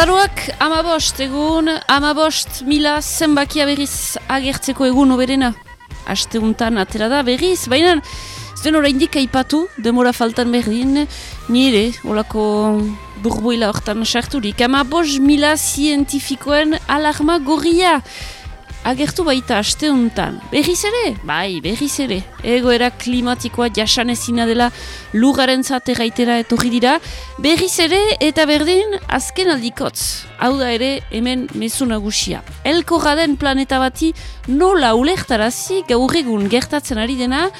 Azaroak amabost egun, amabost mila zenbakia berriz agertzeko egun oberena. Aste untan atera da berriz, baina ez den oraindik aipatu, demora faltan berdin, nire, olako burbuila hortan sarturik. Amabost mila zientifikoen alarma gorria agertu baita aste honetan. Berriz ere? Bai, berriz ere. Egoera klimatikoa jasanezina dela lugaren zate gaitera etorri dira. Berriz ere eta berdin azken aldikotz. Hau da ere hemen mezu nagusia. Elko den planeta bati nola ulektarazi gaur egun gertatzen ari dena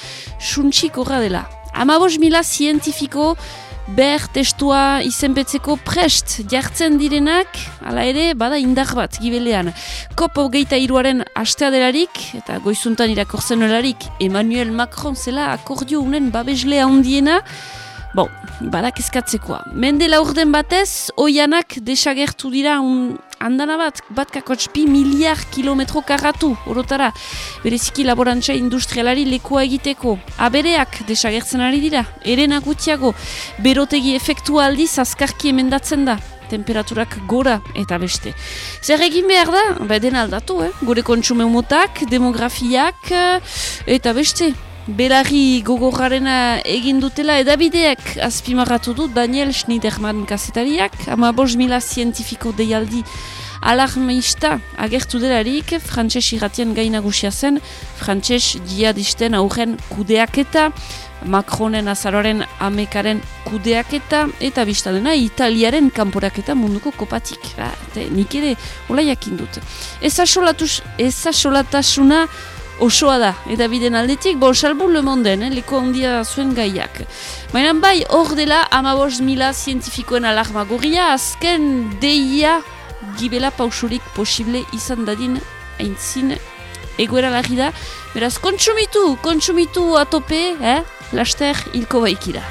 suntxiko dela. Amabos mila zientifiko ber testua izenpetzeko prest jartzen direnak, hala ere, bada indar bat gibelean. Kopo geita iruaren astea delarik, eta goizuntan irakortzen olarik, Emmanuel Macron zela akordio unen babeslea handiena, Bon, badak ezkatzekoa. Mende laurden batez, oianak desagertu dira un andana bat, bat kakotx miliar kilometro karratu, orotara, bereziki laborantza industrialari lekoa egiteko. Abereak desagertzen ari dira, ere nagutiago, berotegi efektua aldiz azkarki emendatzen da temperaturak gora eta beste. Zer egin behar da? Ba, den aldatu, eh? gure kontsume motak, demografiak eh, eta beste. Berari gogorrarena egin dutela edabideak azpimarratu du Daniel Schneiderman kasetariak, ama bos mila zientifiko deialdi alarmista agertu delarik, frantses irratian gainagusia zen, frantses jihadisten aurren kudeaketa, Macronen azaroren amekaren kudeaketa, eta biztadena italiaren kanporaketa munduko kopatik. Ba, nik ere, hola jakin dut. Ez asolatasuna osoa da, eta biden aldetik, bo, salbu le monden, eh, leko handia zuen gaiak. Baina bai, hor dela, amabos mila zientifikoen alarma gorria, azken deia gibela pausurik posible izan dadin aintzin egoera lagi da. Beraz, kontsumitu, kontsumitu atope, eh? laster hilko baikira.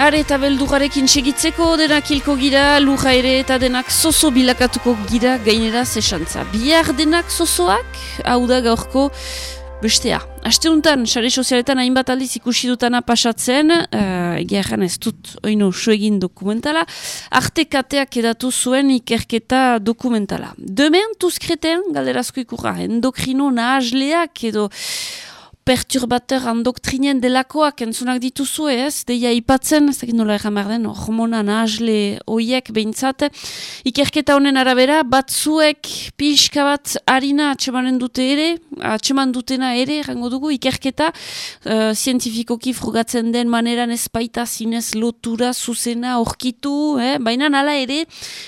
Are eta beldugarekin segitzeko denak hilko gira, luja ere eta denak zozo bilakatuko gira gainera zesantza. Bihar denak zozoak, hau da gaurko bestea. Asteuntan, sare sozialetan hainbat aldiz ikusi dutana pasatzen, uh, egia ez dut oino suegin dokumentala, arte kateak edatu zuen ikerketa dokumentala. Demen tuzkreten, galderazko ikurra, endokrino nahazleak edo perturbateur andoktrinen delakoak entzunak dituzu ez, deia ipatzen, ez dakit nola erran behar den, hormona nahazle oiek behintzat, ikerketa honen arabera, batzuek pixka bat harina atxemanen dute ere, atxeman dutena ere, rango dugu, ikerketa. Uh, zientifikoki frugatzen den maneran ez baita zinez lotura zuzena orkitu, eh? baina nala ere,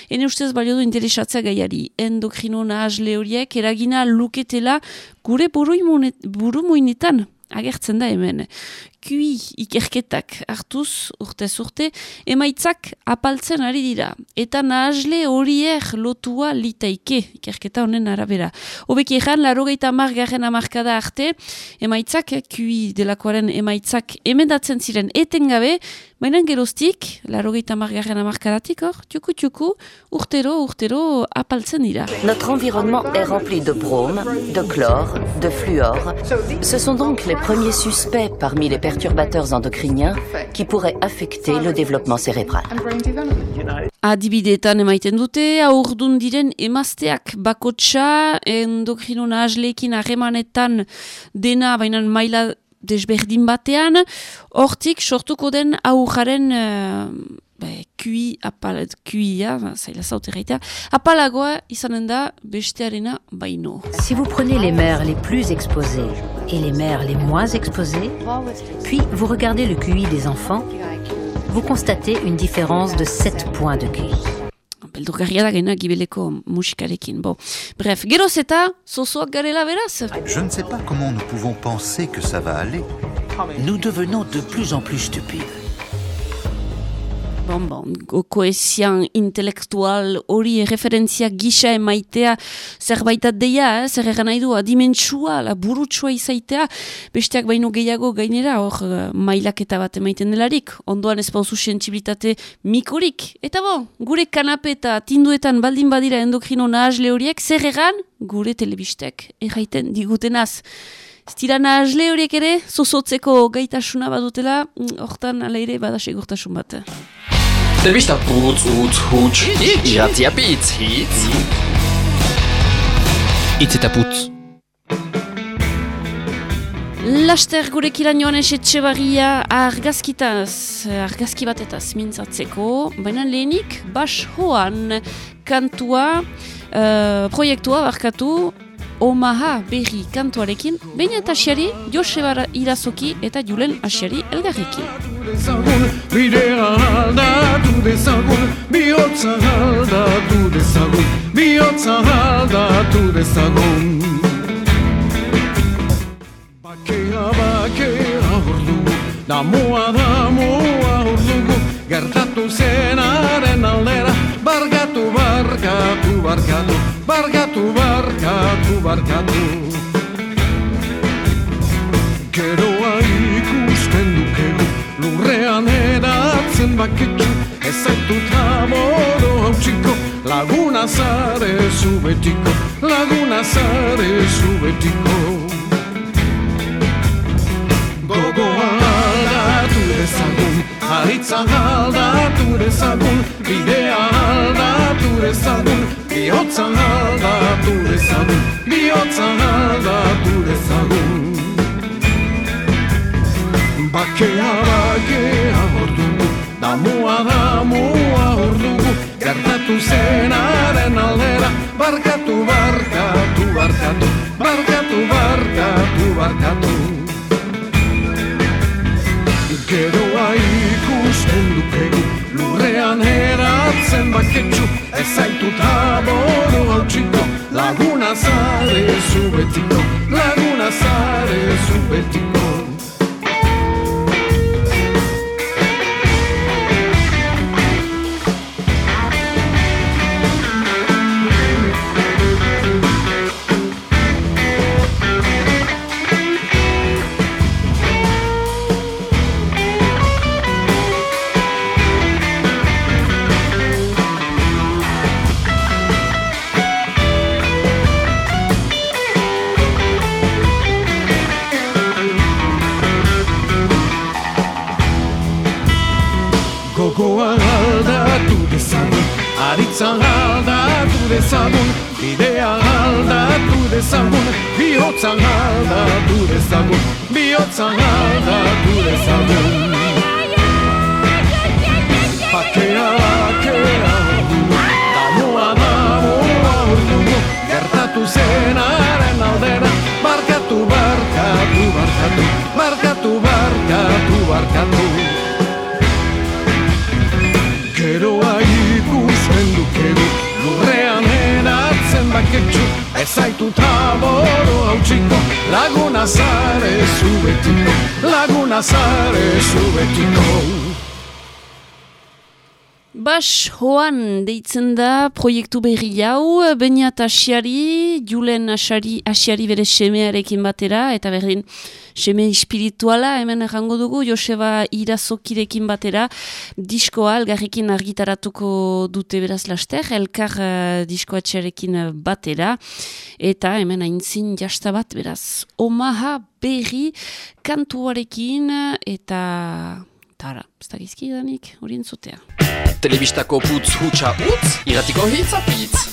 ene ustez balio du interesatzea gaiari, endokrino nahazle horiek, eragina luketela gure buru muinetan agertzen da hemen. Kui ikerketak hartuz urte urte emaitzak apaltzen ari dira. Eta nahazle horiek lotua litaike ikerketa honen arabera. Hobek egan, laro gehieta margarren amarkada arte, emaitzak, kui delakoaren emaitzak emendatzen ziren etengabe, baina geroztik, laro gehieta margarren amarkadatik, hor, txuku txuku, urtero, urtero apaltzen dira. Notre environnement est rempli de brome, de chlore, de fluor. Ce sont donc les premiers suspects parmi les perturbateurs endocriniens qui pourraient affecter le développement cérébral. Adibideetan emaiten dute, aurdun diren emazteak bakotsa endokrino nahazleekin harremanetan dena, baina maila Si vous prenez les mères les plus exposées et les mères les moins exposées, puis vous regardez le QI des enfants, vous constatez une différence de 7 points de QI. Beldurgarria da gena gibeleko musikarekin. Bon. Bref, geroz eta zozoak garela beraz? Je ne sais pas comment nous pouvons penser que ça va aller. Nous devenons de plus en plus stupides. Bon, bon, koezian intelektual hori referentzia gisa emaitea zerbaitat deia, eh? zer egan nahi du, adimentsua, la burutsua izaitea, besteak baino gehiago gainera, hor uh, mailaketa bat emaiten delarik, ondoan ez pauzu sensibilitate mikorik. Eta bon, gure kanape eta tinduetan baldin badira endokrino nahazle horiek, zer egan gure telebistek erraiten digutenaz. Ez dira nahazle horiek ere, zozotzeko gaitasuna badutela, mm, hortan aleire bada segurtasun bat. Telebista putz, utz, huts, iratzia pitz, hitz. Itz eta putz. Laster gurekilan joan esetxe barria argazkitaz, argazki batetaz mintzatzeko, baina lehenik bas hoan kantua, uh, proiektua barkatu, Omaha berri kantuarekin, baina eta asiari Joseba Irazoki eta Julen asiari elgarrekin. Bidea aldatu dezagun, bihotza aldatu dezagun, bihotza aldatu dezagun. Bakea, bakea hor dugu, damoa, damoa hor dugu, gertatu zenaren aldera, bargatu, bargatu, bargatu, bargatu, bargatu, bargatu. Geroa ikusten dukegu, lurrean eratzen baketxu, ez zaitut amoro hau laguna zare zubetiko, laguna zare zubetiko. Gogoa haritza aldatu dezagun, bidea aldatu dezagun, bihotza aldatu dezagun, bihotza aldatu dezagun. Bakea, bakea hor dugu, damua, damua hor dugu, gertatu zenaren aldera, barkatu, barkatu, eratzen baketxu, ez zaitut aboro hau laguna zare zubetiko, laguna Bas hoan deitzen da proiektu berri hau, Beniat Asiari, Julen Asiari, Asiari bere semearekin batera, eta berdin seme espirituala hemen errango dugu, Joseba Irazokirekin batera, diskoa algarrekin argitaratuko dute beraz laster, elkar uh, diskoatxarekin batera, eta hemen aintzin jasta bat beraz, Omaha berri kantuarekin, eta tara, ez da gizki danik, hori entzutea. Telebistako putz hutsa utz, iratiko hitz apitz.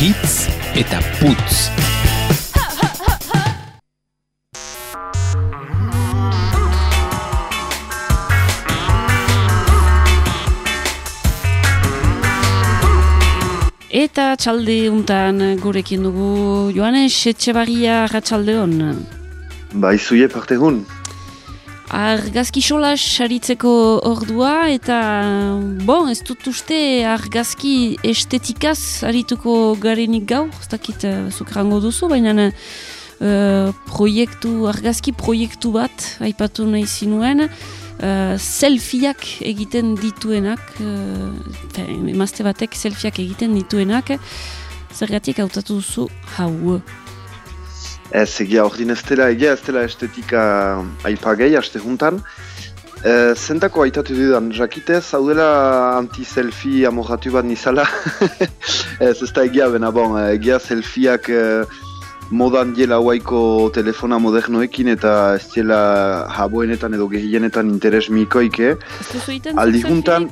Hitz eta putz. Eta txalde untan gurekin dugu, Joanes, etxe bagia ratxalde hon? Ba, izuie parte hon. Argazki solas saritzeko ordua eta bon, ez dut uste argazki estetikaz arituko garenik gau, ez dakit uh, zukrango duzu, baina uh, proiektu, argazki proiektu bat aipatu nahi zinuen, uh, selfieak egiten dituenak, uh, emazte batek selfieak egiten dituenak, zergatik hautatu duzu hau. Ez, egia ordin ez dela, egia ez dela estetika aipagai, aste juntan. E, zentako aitatu dudan, jakitez, hau dela anti-selfie amoratu bat nizala. ez, ez da egia bena, bon, egia selfieak e, modan diela huaiko telefona modernoekin eta ez diela jaboenetan edo gehienetan interes mikoike. Ez duzu egiten juntan,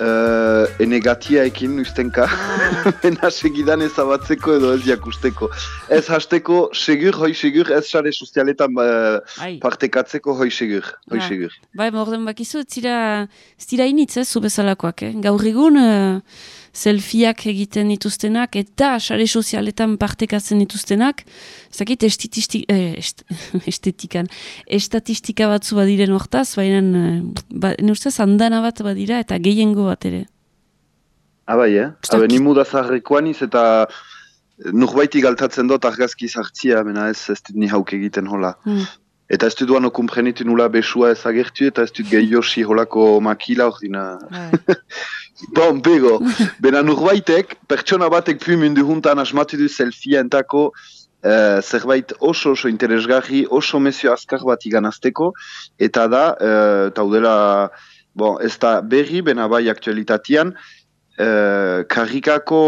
uh, enegatia ekin ustenka, Ah. bena segidan ezabatzeko edo ez jakusteko. Ez hasteko, segur, hoi segur, ez sare sozialetan uh, partekatzeko hoi segur, hoi Ja. segur. Bai, morden bakizu, ez dira, ez dira initz, ez, zu bezalakoak, eh? Gaur egun, eh, selfieak egiten dituztenak, eta sare sozialetan partekatzen dituztenak, zakit, estitisti, eh, est, estetikan, estatistika batzu badiren hortaz, baina, eh, ba, ne ustez, handana bat badira, eta gehiengo bat ere. Abai, eh? Ustak- Habe, ni muda zaharrekoan iz eta nurbaiti galtatzen dut argazki zartzia, mena ez ez dut ni hauk egiten hola. Hmm. Eta ez dut duan okumprenitu nula besua ezagertu eta ez dut gehiosi holako makila hor dina. Bon, bego, bena nurbaitek, pertsona batek pu mundu juntan asmatu du selfie entako eh, zerbait oso oso interesgarri, oso mezio azkar bat iganazteko, eta da, eh, taudela, bon, ez da berri, bena bai aktualitatean, eh, karrikako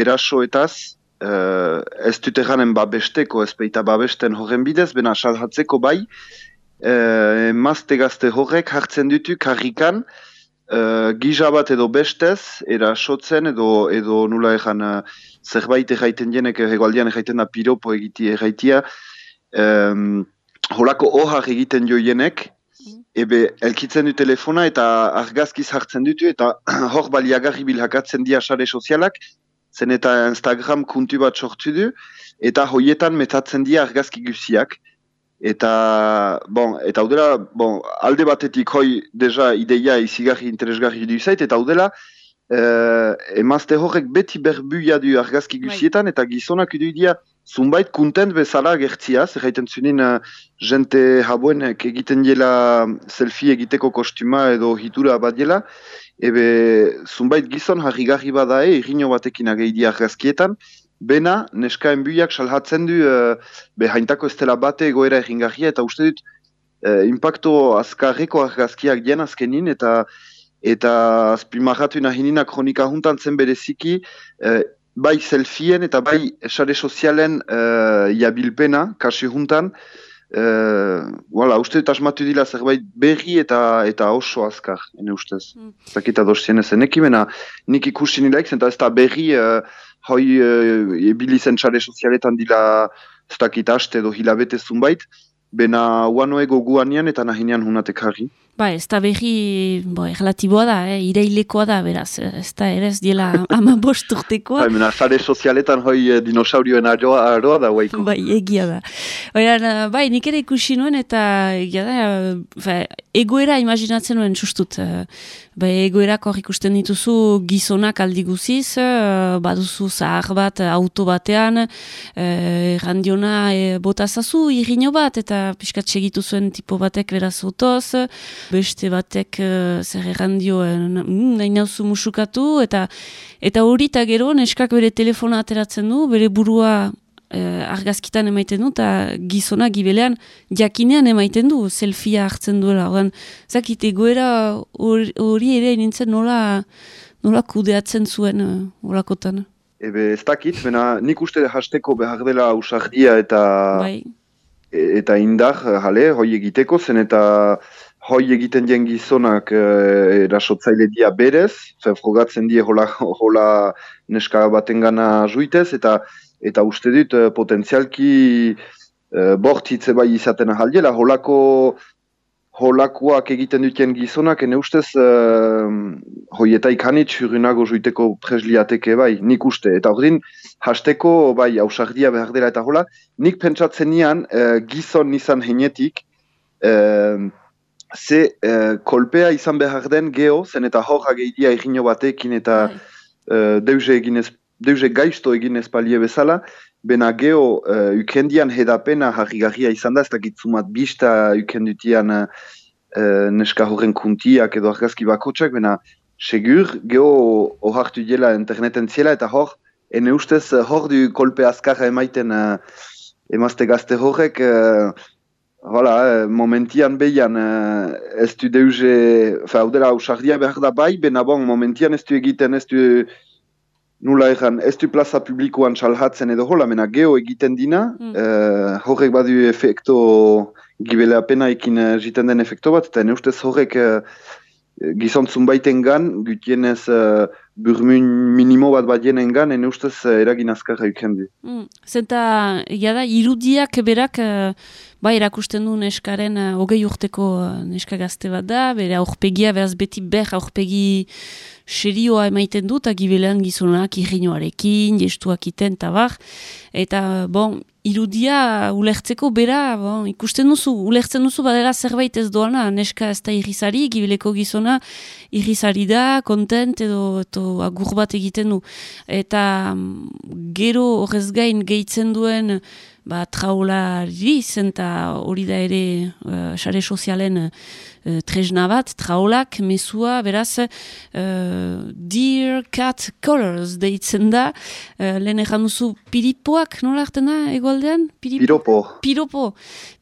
erasoetaz, eh, ez dut eranen babesteko, ez peita babesten horren bidez, bena salhatzeko bai, eh, emazte gazte horrek hartzen dutu karrikan, uh, gisa bat edo bestez, erasotzen edo edo nula egan uh, zerbait erraiten jenek egualdian erraiten da piropo egiti erraitia, um, holako ohar egiten jo jenek, ebe elkitzen du telefona eta argazkiz hartzen dutu eta hor baliagarri bilhakatzen dia sare sozialak, zen eta Instagram kuntu bat sortu du, eta hoietan metatzen dia argazki guziak, eta, bon, eta hau dela, bon, alde batetik hoi deja ideia izigarri interesgarri du zait, eta hau dela, eh, emazte horrek beti berbuia du argazki Bai. guzietan, eta gizonak du dia zunbait kuntent bezala gertziaz, erraiten zunin uh, jente habuenek egiten dela selfie egiteko kostuma edo hitura bat dela, ebe zunbait gizon harrigarri badae, irriño batekin ageidi argazkietan, bena neskaen buiak salhatzen du uh, behaintako ez dela bate egoera erringarria, eta uste dut uh, impacto azkarreko argazkiak dien azkenin, eta eta azpimarratu nahinina kronika juntan zen bereziki, eh, bai selfien eta bai sare sozialen uh, jabilpena, kasi juntan, uh, voilà, uste dut asmatu dila zerbait berri eta eta oso azkar, ene ustez. Mm. Zakita dosien ezen ekimena, nik ikusi nilaik zen, eta ez da berri, uh, hoi uh, ebili zen sare sozialetan dila ez dakit edo hilabete zunbait, bena uanoe goguanian eta nahinean hunatek harri. Ba, ez da berri, bo, erlatiboa da, eh? ireilekoa da, beraz, ez da ere ez diela ama bost urtekoa. Bai, mena, sare sozialetan hoi eh, dinosaurioen aroa, aroa da guaiko. Bai, egia da. Baina, bai, nik ere ikusi nuen eta egia da, eh, fa, egoera imaginatzen nuen sustut. eh, Bai, egoerak hor ikusten dituzu gizonak aldi guziz, eh, baduzu zahar bat eh, auto batean, eh, errandiona eh, botazazu irriño bat, eta pixkat segitu zuen tipo batek beraz autoz, beste batek eh, zer errandio eh, mm, nahi nauzu musukatu, eta eta hori eta gero neskak bere telefona ateratzen du, bere burua eh, argazkitan emaiten du, eta gizona gibelean jakinean emaiten du, selfia hartzen duela. Ordan, zakit egoera hor- hori ere nintzen nola, nola kudeatzen zuen uh, olakotan. Ebe ez dakit, bena nik uste hasteko behar dela ausardia eta bai, e- eta indar, jale, hoi egiteko, zen eta hoi egiten dien gizonak eh, erasotzaile dia berez, zen frogatzen die hola, hola neska batengana juitez, eta eta uste dut eh, potentzialki eh, bortitze bai izaten ahaldiela, holako holakoak egiten duten gizonak, ene ustez uh, hoietaik hanit urinago juiteko presliateke bai, nik uste. Eta ordin, hasteko bai, ausardia behar dela eta hola, nik pentsatzen nian eh, gizon izan heinetik, eh, ze eh, kolpea izan behar den geho, zen eta hor ageidia egino batekin eta bai. uh, deuze, egin ez, deuze gaizto egin ez palie bezala, bena geho uh, ukendian hedapena harrigarria izan da, ez dakit zumat bista ukendutian uh, uh, neska horren kuntiak edo argazki bakotxak, bena segur geho ohartu dela interneten ziela eta hor, ene ustez uh, hor du kolpe azkarra emaiten uh, emazte gazte horrek, uh, Hala, eh, momentian behian eh, ez du deuze, fa, hau dela, ausardia behar da bai, bena bon, momentian ez du egiten, ez du nula egan, ez du plaza publikoan salhatzen edo hola, mena geho egiten dina, mm. uh, horrek badu efekto gibele apena ekin jiten den efekto bat, eta ustez horrek uh, gizontzun baiten gan, gutienez uh, burmun minimo bat bat jenen gan, ene ustez uh, eragin azkarra iken du. Mm. Zenta, da, irudiak berak, uh, ba, erakusten du neskaren uh, hogei urteko uh, neska gazte bat da, bere aurpegia, behaz beti ber aurpegi serioa emaiten dut, agibelean gizonak irriñoarekin, jestuak iten, tabar, eta, bon, irudia ulertzeko bera, bon, ikusten duzu, ulertzen duzu badera zerbait ez doana, neska ez da irrizari, gibeleko gizona irrizari da, kontent edo, agur bat egiten du. Eta mm, gero horrez gain gehitzen duen, ba, traulari zen hori da ere uh, sare sozialen uh, tresna bat, traulak, mesua, beraz, uh, Dear Cat Colors deitzen da, uh, lehen egan duzu piripoak, nola hartzen da, egualdean? Piropo. Piropo.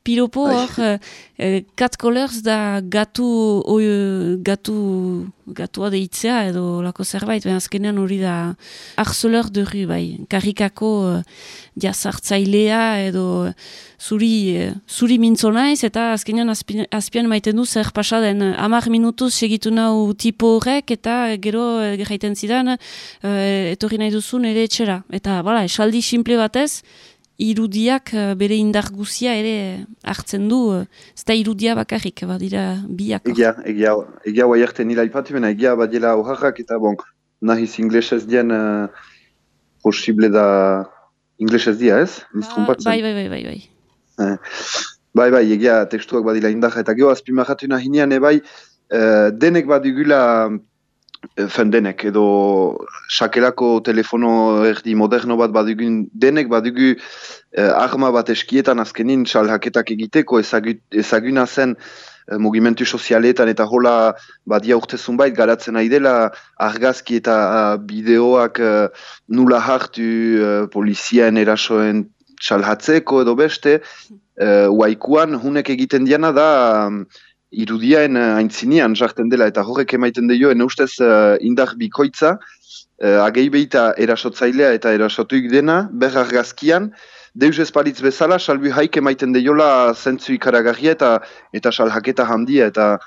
Piropo hor, uh, Cat Colors da gatu, oi, gatu, gatua deitzea edo lako zerbait, baina azkenean hori da harceleur de rue, bai, karikako uh, jazartzailea edo zuri, uh, zuri mintzo naiz, eta azkenean azpian maiten du zer pasaden amar minutuz segitu nau tipo horrek, eta gero uh, zidan, uh, etorri nahi duzun ere etxera. Eta, bala, esaldi simple batez, irudiak eh, bere indar guzia ere hartzen du, eh, ez da irudia bakarrik, badira biak. Egia, egia, egia hoa erte nila ipatu bena, egia badela horrak eta bon, nahiz inglesez dien uh, posible da inglesez dia ez? Ba, bai, bai, bai, bai, bai. Eh, bai, bai, egia tekstuak badila indar eta geho azpimahatu nahinean ebai, uh, denek badugula Fen denek, edo sakelako telefono erdi moderno bat badugun denek badugu eh, arma bat eskietan azkenin salhaketak egiteko ezaguna zen eh, mugimentu sozialetan eta hola badia urtezun bait garatzen dela argazki eta bideoak uh, nula hartu uh, poliziaen erasoen salhatzeko edo beste uh, waikuan hunek egiten diana da irudiaen uh, aintzinean jarten dela eta horrek emaiten deio, ene ustez uh, indar bikoitza, uh, agei behita erasotzailea eta erasotuik dena, berrar gazkian, deus espalitz bezala, salbu haik emaiten deiola zentzu ikaragarria eta eta salhaketa handia, eta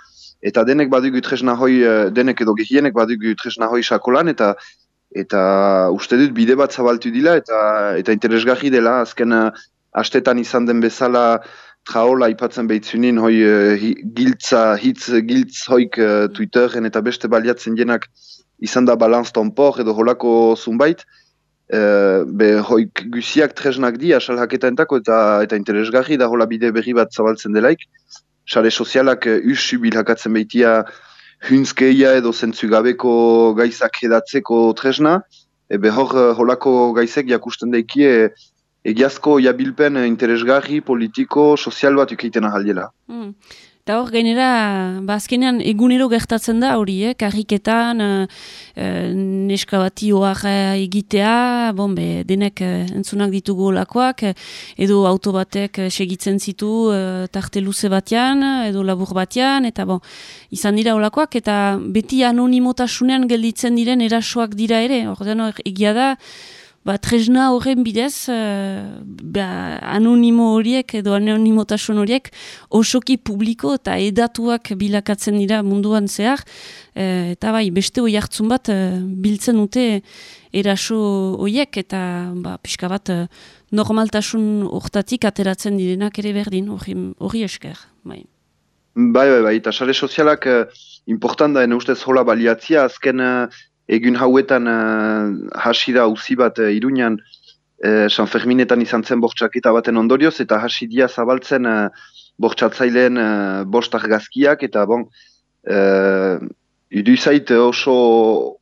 eta denek badugu tresna hoi, denek edo gehienek badugu tresna hoi sakolan, eta eta uste dut bide bat zabaltu dila, eta eta interesgarri dela, azken astetan izan den bezala, traola ipatzen behitzunin, hoi uh, giltza, hitz giltz hoik uh, Twitteren eta beste baliatzen jenak izan da balanz tonpor edo holako zunbait, uh, be hoik guziak tresnak di asal entako eta eta interesgarri da hola bide berri bat zabaltzen delaik. Sare sozialak uh, usu bilhakatzen behitia hunzkeia edo zentzugabeko gaizak edatzeko tresna, ebe hor holako gaizek jakusten daikie egiazko jabilpen interesgarri, politiko, sozial bat ukeiten ahaldela. Mm. Eta hor, gainera, bazkenean ba, egunero gertatzen da hori, eh? karriketan, eh, neska bati egitea, bon, be, denek eh, entzunak ditugu olakoak, edo auto batek segitzen zitu eh, tarte luze batean, edo labur batean, eta bon, izan dira olakoak, eta beti anonimotasunean gelditzen diren erasoak dira ere, hor egia da, ba, tresna horren bidez, uh, ba, anonimo horiek edo anonimotasun horiek osoki publiko eta edatuak bilakatzen dira munduan zehar, uh, eta bai, beste hori hartzun bat uh, biltzen dute eraso horiek eta ba, pixka bat normaltasun hortatik ateratzen direnak ere berdin, hori esker. Bai. Bai, bai, bai, eta sare sozialak uh, important da, ustez hola baliatzia, azken egun hauetan uh, hasi da uzi bat uh, iruñan uh, San Ferminetan izan zen bortxaketa baten ondorioz eta hasi dia zabaltzen uh, bortxatzaileen uh, bost argazkiak eta bon uh, idu zait oso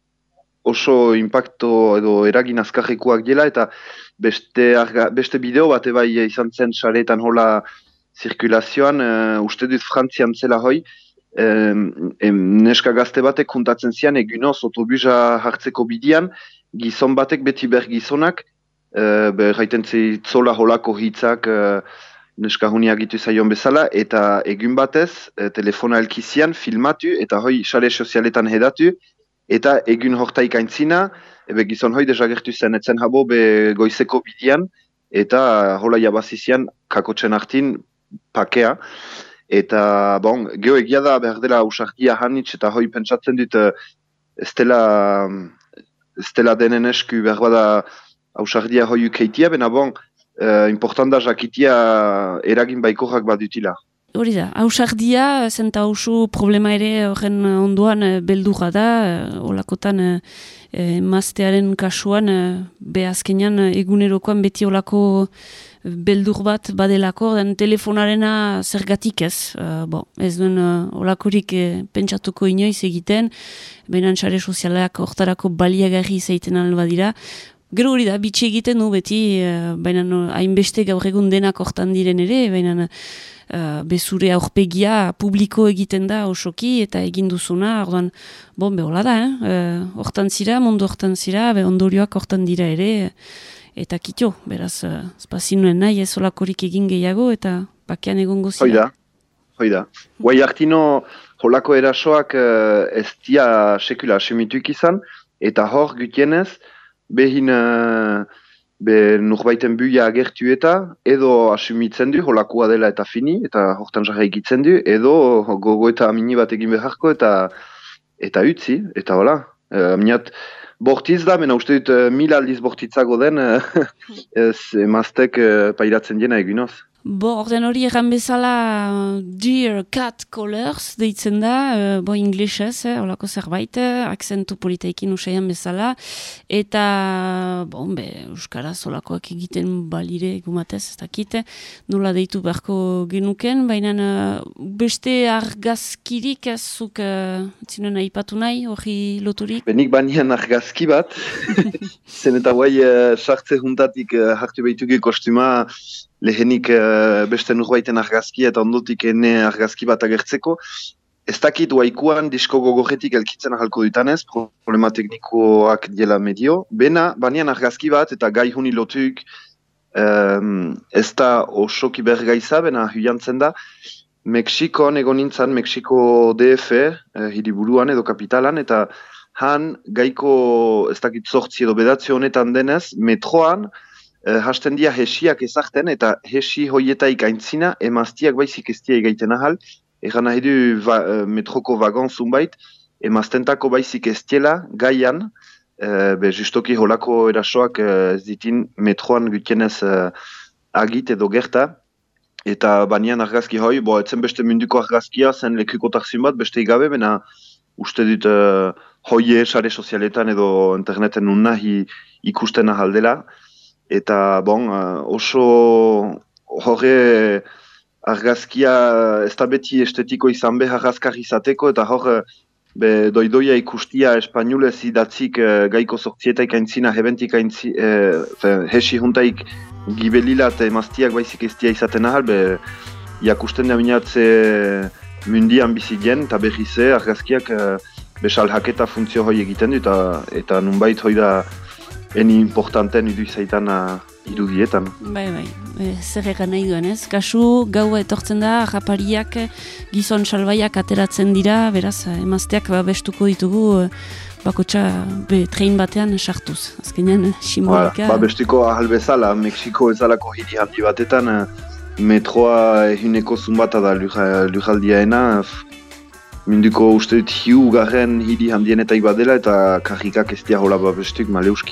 oso impacto edo eragin azkarrikuak dela eta beste, arga, beste bideo bat ebai izan zen saretan hola zirkulazioan, uh, uste dut frantzian zela hoi, em, neska gazte batek kuntatzen zian egunoz autobusa hartzeko bidian, gizon batek beti ber gizonak, e, ber zola holako hitzak e, neska huniak gitu zaion bezala, eta egun batez, e, telefona elkizian filmatu, eta hoi sare sozialetan hedatu, eta egun hortaik aintzina, ebe gizon hoi desagertu zen, etzen habo be goizeko bidian, eta hola jabazizian kakotzen hartin pakea. Eta, bon, geho egia da behar dela usarkia hanitz, eta hoi pentsatzen dut ez dela, ez dela denen esku behar bada usardia hoi ukeitia, bena bon, uh, importanda jakitia eragin baikorak badutila. Hori da, hausardia, zenta hausu problema ere horren onduan eh, beldurra da, eh, olakotan e, maztearen kasuan, behazkenean egunerokoan beti olako beldur bat badelako, den telefonarena zergatik ez, uh, bo, ez duen olakorik pentsatuko inoiz egiten, behinan sare sozialak hortarako baliagarri zaiten alba dira, Gero hori da, bitxe egiten du beti, uh, baina hainbeste gaur egun denak hortan diren ere, baina uh, bezure aurpegia publiko egiten da osoki eta egin duzuna, orduan, bon, behola da, eh? uh, hortan zira, mundu hortan zira, be ondorioak hortan dira ere, eta kitio, beraz, uh, spazinuen nahi ez olakorik egin gehiago, eta bakean egon gozira. Hoi da, hoi da. Guai hartino, holako erasoak uh, ez dia sekula asumituik izan, eta hor gutienez, behin be nurbaiten buia agertu eta edo asumitzen du holakoa dela eta fini eta hortan jarra egitzen du edo gogo eta amini bat egin beharko eta eta utzi eta hola e, aminat bortiz da, mena uste dut e, mil aldiz bortitzago den ez emaztek e, pairatzen dena eginoz. Bo, orden hori egan bezala Dear Cat Colors deitzen da, uh, bo inglesez, eh, olako zerbait, eh, akzentu politaikin usaian bezala, eta, bon, be, Euskaraz olakoak egiten balire gumatez, ez dakite, nola deitu beharko genuken, baina uh, beste argazkirik ez zuk uh, zinen aipatu nahi, hori loturik? Benik banian argazki bat, zen eta guai uh, sartze juntatik uh, hartu behituge kostuma, lehenik uh, beste nurbaiten argazki eta ondotik ene argazki bat agertzeko. Ez dakit waikuan disko gogoretik elkitzen ahalko dutanez, problema teknikoak diela medio. Bena, banian argazki bat eta gai huni lotuk um, ez da osoki bergaiza, bena huiantzen da. Mexikon egon nintzen, Mexiko DF, eh, hiriburuan edo kapitalan, eta han gaiko ez dakit sortzi edo bedatze honetan denez, metroan, uh, hasten dia hesiak ezarten eta hesi hoietaik aintzina emaztiak baizik ez dia egaiten ahal, egan nahi du uh, metroko vagon zunbait, emaztentako baizik ez gaian, uh, be justoki holako erasoak ez ditin metroan gutienez uh, agit edo gerta, eta banian argazki hoi, bo, etzen beste munduko argazkia zen lekukotak bat, beste igabe, bena uste dut uh, hoie sare sozialetan edo interneten unnahi ikusten ahaldela, eta bon, uh, oso horre argazkia ez da beti estetiko izan behar argazkar izateko, eta hor be, doidoia ikustia espainulez idatzik uh, gaiko sortzietaik aintzina, hebentik aintzi, uh, hesi juntaik gibelila eta emaztiak baizik ez izaten ahal, be, iakusten da minatze mundian bizigien, eta behize argazkiak uh, besal funtzio hoi egiten du, eta, eta nunbait hoi da eni importanten idu izaitan uh, irudietan. Bai, bai, e, zer egan nahi duen ez? Kasu, gaua etortzen da, rapariak, gizon salbaiak ateratzen dira, beraz, emazteak ba, bestuko ditugu, bakotxa be, trein batean sartuz. Azkenean, simbolika... Ba, bestuko ahal bezala, Mexiko ezalako hiri handi batetan, metroa eguneko zumbata da lujaldiaena, Minduko uste dut hiu garen hiri handienetaik badela eta kajikak ez diahola babestuk maleuski.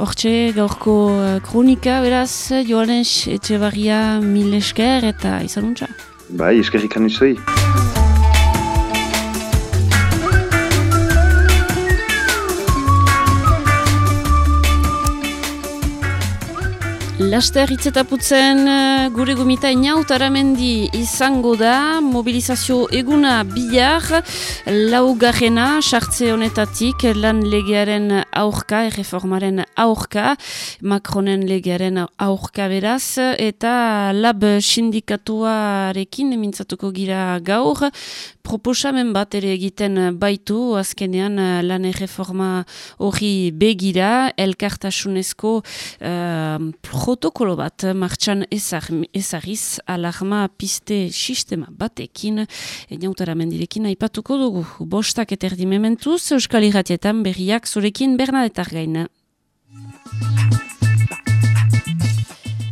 Hortxe, gaurko uh, kronika, beraz, Joanes Etxebarria mil esker eta izan untza. Bai, eskerrik anizoi. Laster hitzetaputzen uh, gure gomita inautaramendi izango da. Mobilizazio eguna bihar laugarrena sartze honetatik lan legearen aurka, erreformaren aurka, Macronen legearen aurka beraz eta lab sindikatuarekin mintzatuko gira gaur proposamen bat ere egiten baitu azkenean lan erreforma hori begira elkartasunezko uh, protokolo bat martxan ezariz alarma piste sistema batekin enautara mendirekin aipatuko dugu. Bostak eterdi mementuz, Euskal Iratietan berriak zurekin Bernadetar gaina.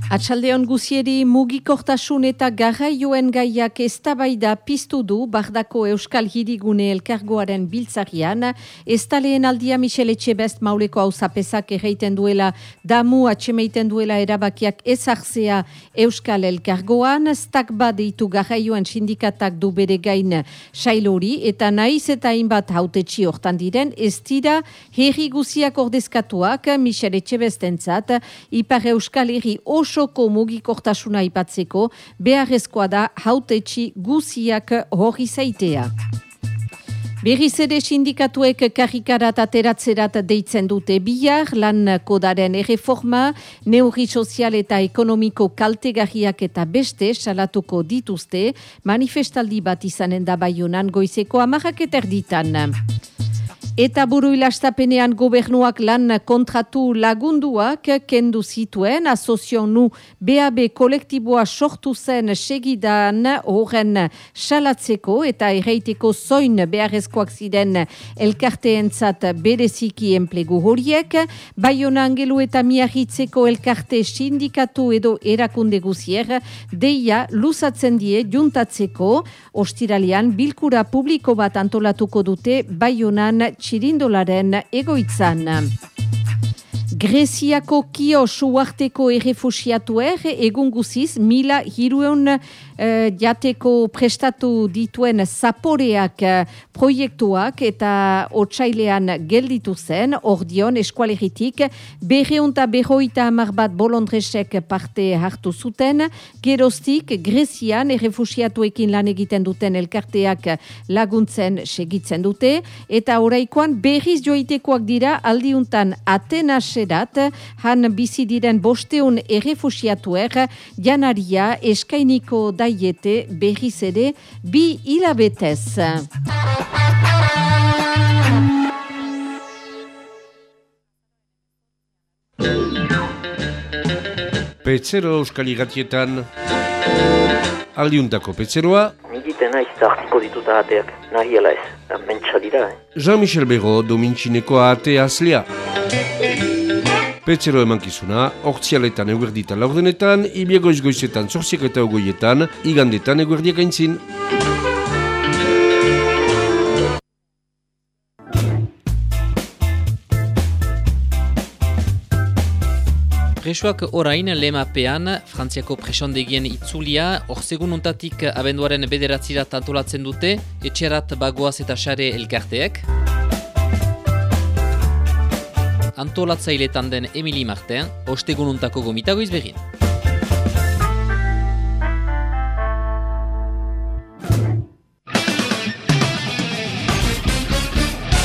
Atxaldeon guzieri mugikortasun eta garraioen gaiak eztabaida piztu du Bardako Euskal Hirigune elkargoaren biltzarian, ez taleen aldia Michele Etxebest mauleko hau zapesak erreiten duela damu atxemeiten duela erabakiak ezartzea Euskal elkargoan, stak badeitu garraioen sindikatak du bere gain sailori eta naiz eta hainbat hautetxi hortan diren, ez dira herri guziak ordezkatuak. Michele Etxebest entzat, ipar Euskal Herri oso osoko mugikortasuna ipatzeko, beharrezkoa da hautetxi guziak hori zaitea. Berriz ere sindikatuek karikarat ateratzerat deitzen dute bihar, lan kodaren erreforma, neurri sozial eta ekonomiko kaltegarriak eta beste salatuko dituzte, manifestaldi bat izanen da baionan goizeko amarrak eterditan. Eta buru ilastapenean gobernuak lan kontratu lagunduak kendu zituen, asozion nu BAB kolektiboa sortu zen segidan horren salatzeko eta erreiteko zoin beharrezkoak ziren elkarteentzat bereziki enplegu horiek, baiona angelu eta miahitzeko elkarte sindikatu edo erakunde guzier, deia luzatzen die juntatzeko, ostiralian bilkura publiko bat antolatuko dute baionan txirindolaren egoitzan. Greziako kio suarteko errefusiatuer egun guziz mila hirueun uh, jateko prestatu dituen zaporeak uh, proiektuak eta otsailean gelditu zen, ordion eskualeritik, berreunta berroita amar bat bolondresek parte hartu zuten, gerostik Grezian errefusiatuekin lan egiten duten elkarteak laguntzen segitzen dute, eta oraikoan berriz joitekoak dira aldiuntan Atenaserat, han bizi diren bosteun errefusiatuer, janaria eskainiko da zaiete berriz ere bi hilabetez. Petzero euskal igatietan aldiuntako petzeroa Nigiten naiz zartiko dituta ateak, nahi ez, mentsa dira, eh? Jean-Michel Bego domintxineko ate azlea. Petzero emankizuna, ortsialetan eguerditan laurdenetan, ibiegoiz goizetan zorziak eta ogoietan, igandetan eguerdiak aintzin. Presoak orain lemapean, Frantziako presondegien itzulia, orsegun untatik abenduaren bederatzirat antolatzen dute, etxerat bagoaz eta xare elkarteek antolatzailetan den Emili Marten, ostegununtako gomitago izbegin.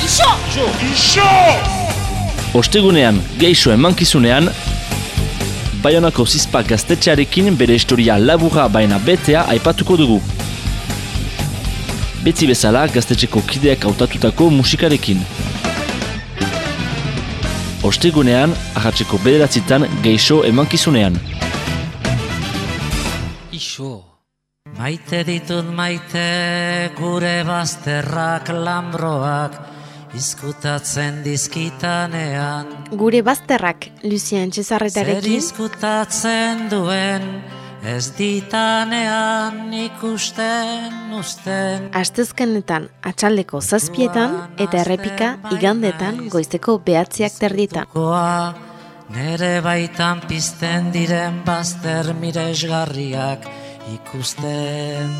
Iso! Iso! Iso! Ostegunean, geixo emankizunean, Bayonako zizpa gaztetxearekin bere historia labura baina betea aipatuko dugu. Betzi bezala gaztetxeko kideak autatutako musikarekin. Ostegunean, ahatzeko bederatzitan geixo emankizunean. Iso. Maite ditut maite gure bazterrak lambroak izkutatzen dizkitanean. Gure bazterrak, Lucien Cesarretarekin. Zer izkutatzen duen ez ditanean ikusten usten. Astezkenetan atxaldeko zazpietan eta errepika igandetan goizeko behatziak terditan. Nere baitan pizten diren bazter miresgarriak ikusten.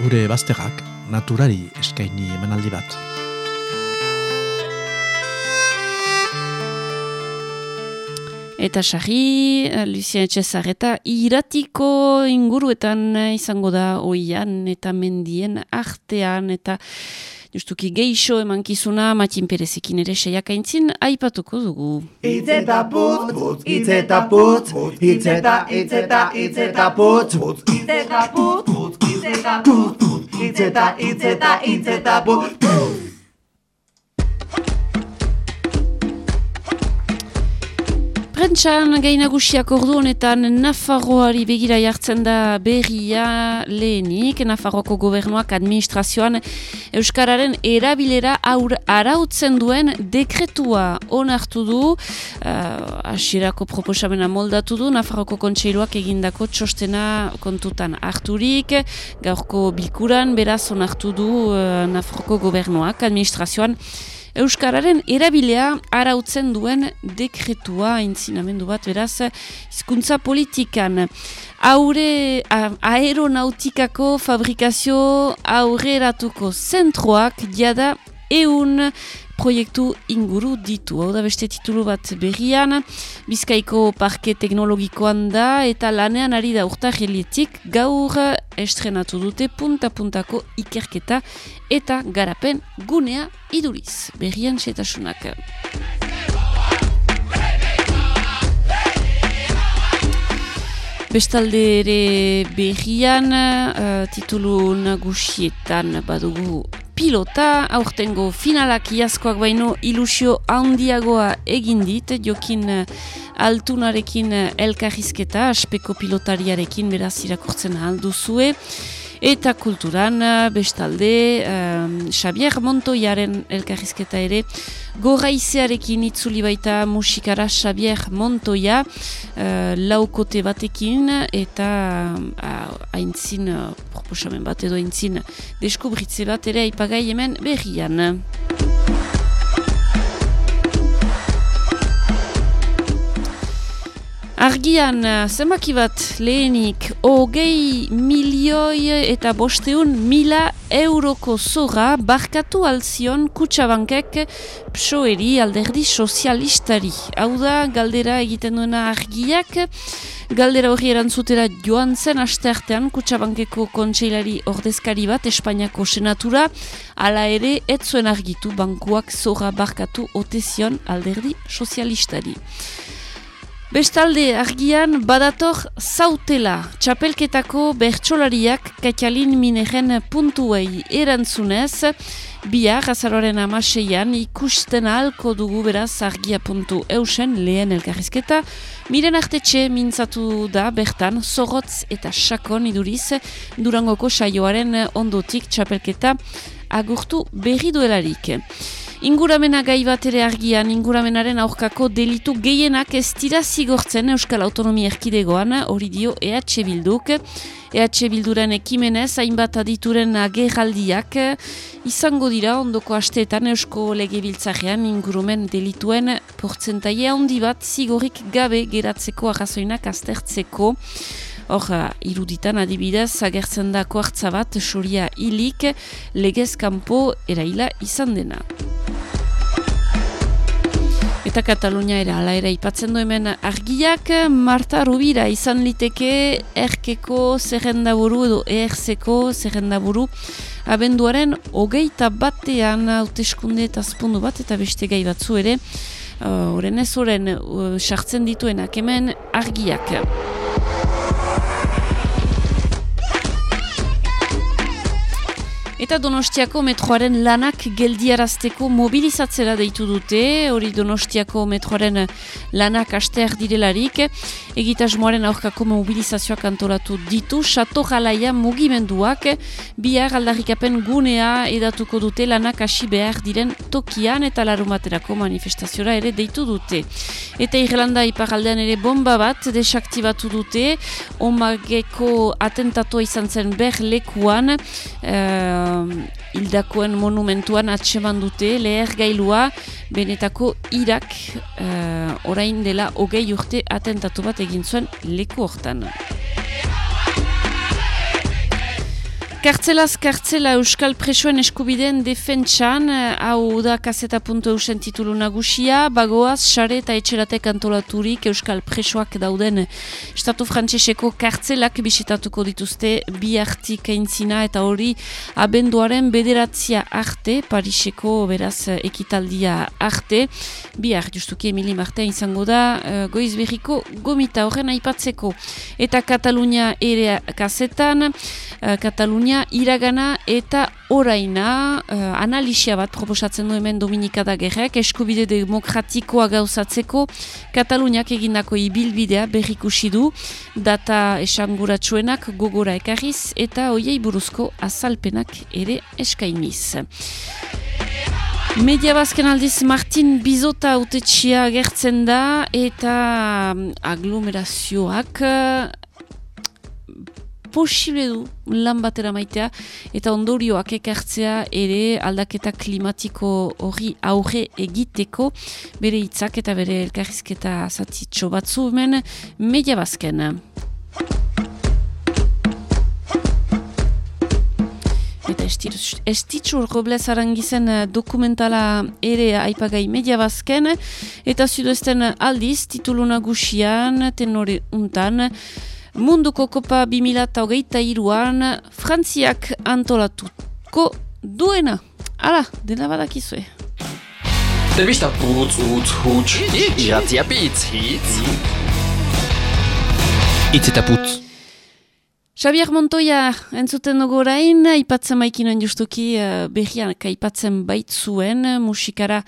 Gure bazterrak naturari eskaini emanaldi bat. Eta sarri, eh, Lucien Etxezarreta, iratiko inguruetan izango da oian eta mendien artean eta justuki geixo emankizuna matin perezekin ere seiak aintzin aipatuko dugu. Itzeta putz, putz, itzeta putz, itzeta, itzeta, itzeta putz, itzeta putz, itzeta putz, itzeta, itzeta, itzeta putz, Prentxan gainagusiak ordu honetan Nafarroari begira jartzen da berria lehenik, Nafarroko gobernuak administrazioan Euskararen erabilera aur, arautzen duen dekretua onartu du, uh, asirako proposamena moldatu du, Nafarroko kontseiluak egindako txostena kontutan harturik, gaurko bilkuran beraz onartu du uh, Nafarroko gobernuak administrazioan Euskararen erabilea arautzen duen dekretua intzinamendu bat beraz hizkuntza politikan. Aure aeronautikako fabrikazio aurreratuko zentroak jada eun proiektu inguru ditu. Hau da beste titulu bat berrian, Bizkaiko Parke Teknologikoan da eta lanean ari da urta gaur estrenatu dute punta-puntako ikerketa eta garapen gunea iduriz. Berrian setasunak. Bestalde ere berrian uh, titulu nagusietan badugu pilota, aurtengo finalak iazkoak baino ilusio handiagoa egin dit, jokin uh, altunarekin uh, elkarrizketa, aspeko pilotariarekin beraz irakurtzen alduzue. Eta kulturan, bestalde, um, Xavier Montoiaren elkarrizketa ere, goraizearekin itzuli baita musikara Xavier Montoia, uh, laukote batekin, eta uh, aintzin, uh, proposamen bat edo aintzin, deskubritze bat ere aipagai hemen berrian. Argian, eh, zenbaki bat lehenik, hogei milioi eta bosteun mila euroko zora barkatu alzion kutsabankek psoeri alderdi sozialistari. Hau da, galdera egiten duena argiak, galdera hori erantzutera joan zen asteartean kutsabankeko kontseilari ordezkari bat Espainiako senatura, ala ere, ez zuen argitu bankuak zora barkatu otezion alderdi sozialistari. Bestalde argian badator zautela txapelketako bertsolariak katialin mineren puntuei erantzunez, bihar azaroren amaseian ikusten ahalko dugu beraz argia puntu eusen lehen elkarrizketa, miren artetxe mintzatu da bertan zorotz eta sakon iduriz durangoko saioaren ondotik txapelketa agurtu berri duelarik. Inguramena gai bat ere argian, inguramenaren aurkako delitu gehienak ez dira zigortzen Euskal Autonomia Erkidegoan, hori dio EH Bilduk. EH Bilduren ekimenez, hainbat adituren agerraldiak izango dira ondoko asteetan Eusko Lege Biltzarean ingurumen delituen portzentaia handi bat zigorik gabe geratzeko arrazoinak aztertzeko. Hor, iruditan adibidez, agertzen da koartza bat, soria hilik, legez kanpo eraila izan dena. Eta Katalunia era, ala ere, ipatzen du hemen argiak, Marta Rubira izan liteke erkeko zerrendaburu edo erzeko zerrendaburu abenduaren hogeita batean hauteskunde eta zpundu bat eta beste gai batzu ere, uh, ez horren uh, sartzen dituenak hemen argiak. Eta Donostiako metroaren lanak geldiarazteko mobilizatzera deitu dute, hori Donostiako metroaren lanak asteak direlarik, egitasmoaren aurkako mobilizazioak antolatu ditu, Sato Jalaia mugimenduak, bihar aldarrikapen gunea edatuko dute. Lanak hasi behar diren tokian eta larumaterako manifestaziora ere deitu dute. Eta Irlanda iparaldean ere bomba bat desaktibatu dute, omageko atentatoa izan zen ber lekuan, uh, hildakoen monumentuan atseman dute leher benetako irak uh, orain dela hogei urte atentatu bat egin zuen leku hortan. Kartzelaz kartzela Euskal Presoen eskubideen defentsan, eh, hau da kaseta puntu eusen titulu nagusia, bagoaz, xare eta etxeratek antolaturik Euskal Presoak dauden Estatu Frantseseko kartzelak bisitatuko dituzte bi artik eintzina eta hori abenduaren bederatzia arte, Pariseko beraz ekitaldia arte, bi art justuki Emili Martea izango da, uh, goiz berriko gomita horren aipatzeko. Eta Katalunia ere kasetan, uh, Katalunia iragana eta oraina, uh, analisia bat proposatzen du hemen Dominika da gerrek, eskubide demokratikoa gauzatzeko, Kataluniak egindako ibilbidea berrikusi du, data esanguratsuenak gogora ekarriz, eta hoiei buruzko azalpenak ere eskainiz. Media bazken aldiz Martin Bizota autetxia gertzen da eta mm, aglomerazioak posible du lan batera maitea eta ondorioak ekartzea ere aldaketa klimatiko hori aurre egiteko bere hitzak eta bere elkarrizketa zatitxo batzu hemen media bazken. Eta estitxur Robles arangizen dokumentala ere aipagai media bazken eta zuduesten aldiz titulu nagusian tenore untan munduko kopa 2008 iruan Frantziak antolatuko duena. Hala, dena badakizue. Telebista putz, utz, huts, iratzia pitz, hitz. Itz eta putz. Xavier Montoya entzuten dugu orain, aipatzen maikinoen justuki uh, berriak aipatzen baitzuen musikara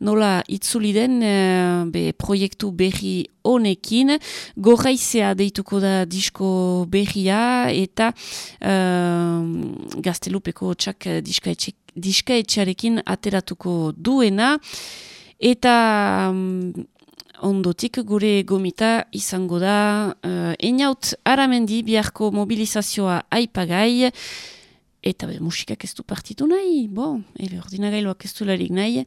nola itzuli den uh, be proiektu berri honekin. Gorraizea deituko da disko berria eta uh, gaztelupeko txak diska etxarekin ateratuko duena. Eta um, ondotik gure gomita izango da uh, einaut aramendi biharko mobilizazioa aipagai eta be, musikak ez du partitu nahi, bo, ebe ordinagailoak ez du larik nahi.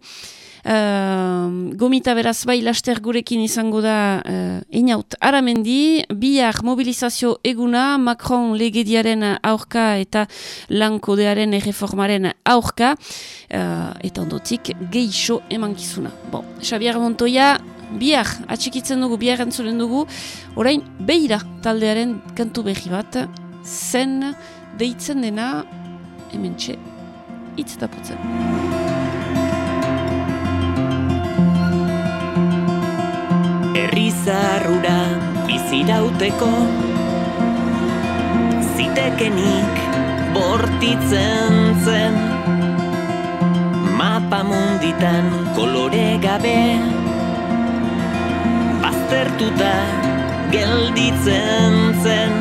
Uh, gomita beraz bai laster gurekin izango da uh, einaut aramendi, bihar mobilizazio eguna Macron legediaren aurka eta lankodearen erreformaren aurka uh, eta ondotik geixo emankizuna. Bon, Xavier Montoya, bihar, atxikitzen dugu, bihar entzulen dugu, orain beira taldearen kantu behi bat, zen deitzen dena, hemen txe, itzetaputzen. Errizarrura bizirauteko Zitekenik bortitzen zen Mapa munditan kolore gabe baztertuta gelditzen zen.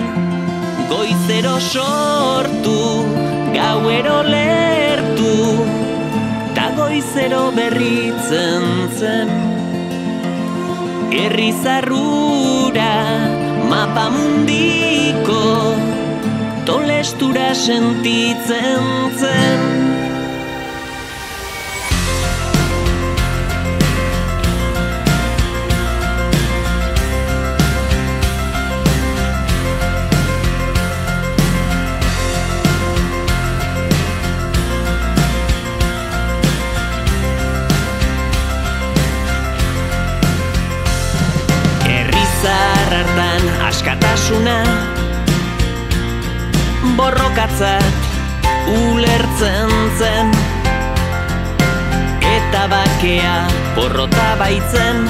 Goizero sortu, gauero lertu Ta goizero berritzen zen. Herri zarrura, mapa mundiko Tolestura sentitzen zen askatasuna borrokatzat ulertzen zen. Eta bakea borrota baitzen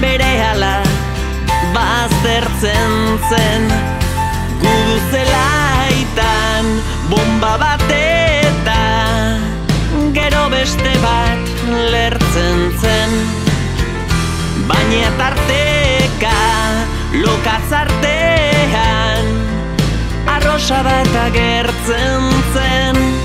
bere ala baztertzen zen. Gudu zelaitan bomba bat eta gero beste bat lertzen zen. Baina tarteka lokatzartean arrosa bat agertzen zen